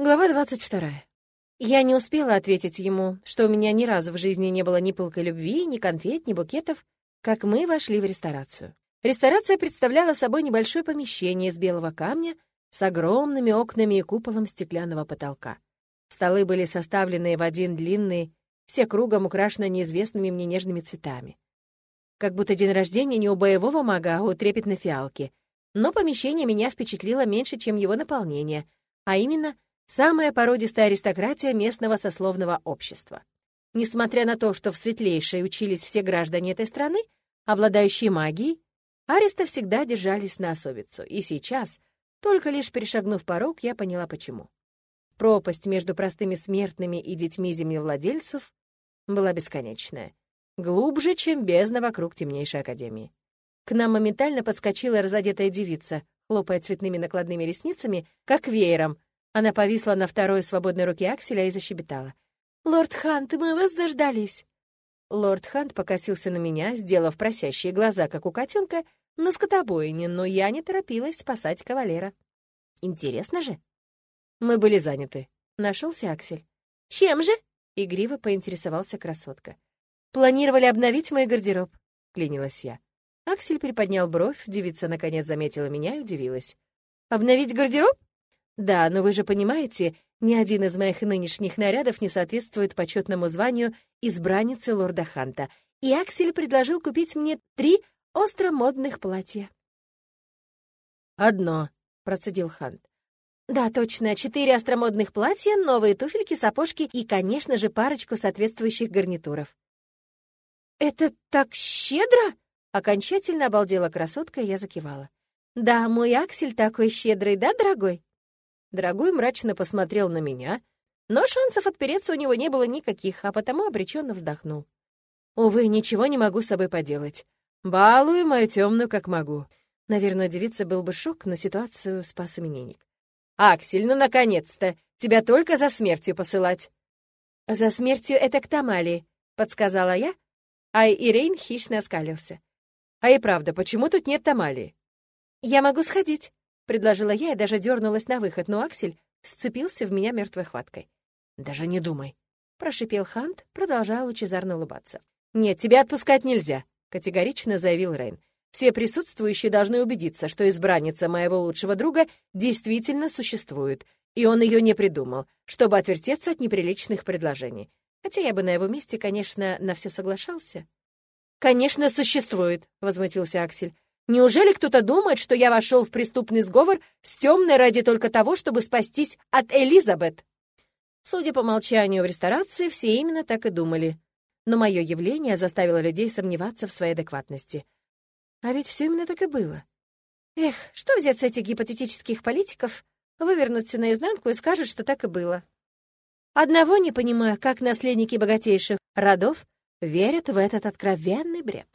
Глава 22. Я не успела ответить ему, что у меня ни разу в жизни не было ни пылкой любви, ни конфет, ни букетов, как мы вошли в ресторацию. Ресторация представляла собой небольшое помещение из белого камня с огромными окнами и куполом стеклянного потолка. Столы были составлены в один длинный, все кругом украшены неизвестными мне нежными цветами. Как будто день рождения не у боевого мага, а у трепетной фиалки. Но помещение меня впечатлило меньше, чем его наполнение, а именно — Самая породистая аристократия местного сословного общества. Несмотря на то, что в светлейшей учились все граждане этой страны, обладающие магией, аристы всегда держались на особицу, и сейчас, только лишь перешагнув порог, я поняла почему. Пропасть между простыми смертными и детьми землевладельцев была бесконечная, глубже, чем бездна вокруг темнейшей академии. К нам моментально подскочила разодетая девица, хлопая цветными накладными ресницами, как веером, она повисла на второй свободной руке Акселя и защебетала. «Лорд Хант, мы вас заждались!» Лорд Хант покосился на меня, сделав просящие глаза, как у котенка, на скотобойне, но я не торопилась спасать кавалера. Интересно же. Мы были заняты. Нашелся Аксель. «Чем же?» — игриво поинтересовался красотка. «Планировали обновить мой гардероб», — клянилась я. Аксель приподнял бровь, девица наконец заметила меня и удивилась. «Обновить гардероб? Да, но вы же понимаете, ни один из моих нынешних нарядов не соответствует почетному званию избранницы лорда Ханта, и Аксель предложил купить мне три остромодных платья. «Одно», — процедил Хант. «Да, точно, четыре остромодных платья, новые туфельки, сапожки и, конечно же, парочку соответствующих гарнитуров». «Это так щедро?» — окончательно обалдела красотка, и я закивала. «Да, мой Аксель такой щедрый, да, дорогой?» Дорогой мрачно посмотрел на меня, но шансов отпереться у него не было никаких, а потому обреченно вздохнул. Увы, ничего не могу с собой поделать. Балую мою темную как могу. Наверное, девица был бы шок, но ситуацию спас именинник. «Аксель, ну наконец-то! Тебя только за смертью посылать!» «За смертью это к Тамали», — подсказала я, а Ирейн хищно оскалился. «А и правда, почему тут нет Тамали?» «Я могу сходить», предложила я и даже дернулась на выход, но Аксель вцепился в меня мертвой хваткой. «Даже не думай», — прошипел Хант, продолжая лучезарно улыбаться. «Нет, тебя отпускать нельзя», — категорично заявил Рейн. «Все присутствующие должны убедиться, что избранница моего лучшего друга действительно существует, и он ее не придумал, чтобы отвертеться от неприличных предложений. Хотя я бы на его месте, конечно, на все соглашался». «Конечно, существует», — возмутился Аксель. Неужели кто-то думает, что я вошел в преступный сговор с темной ради только того, чтобы спастись от Элизабет? Судя по молчанию в ресторации, все именно так и думали. Но мое явление заставило людей сомневаться в своей адекватности. А ведь все именно так и было. Эх, что взять с этих гипотетических политиков, вывернуться наизнанку и скажут, что так и было. Одного не понимаю, как наследники богатейших родов верят в этот откровенный бред.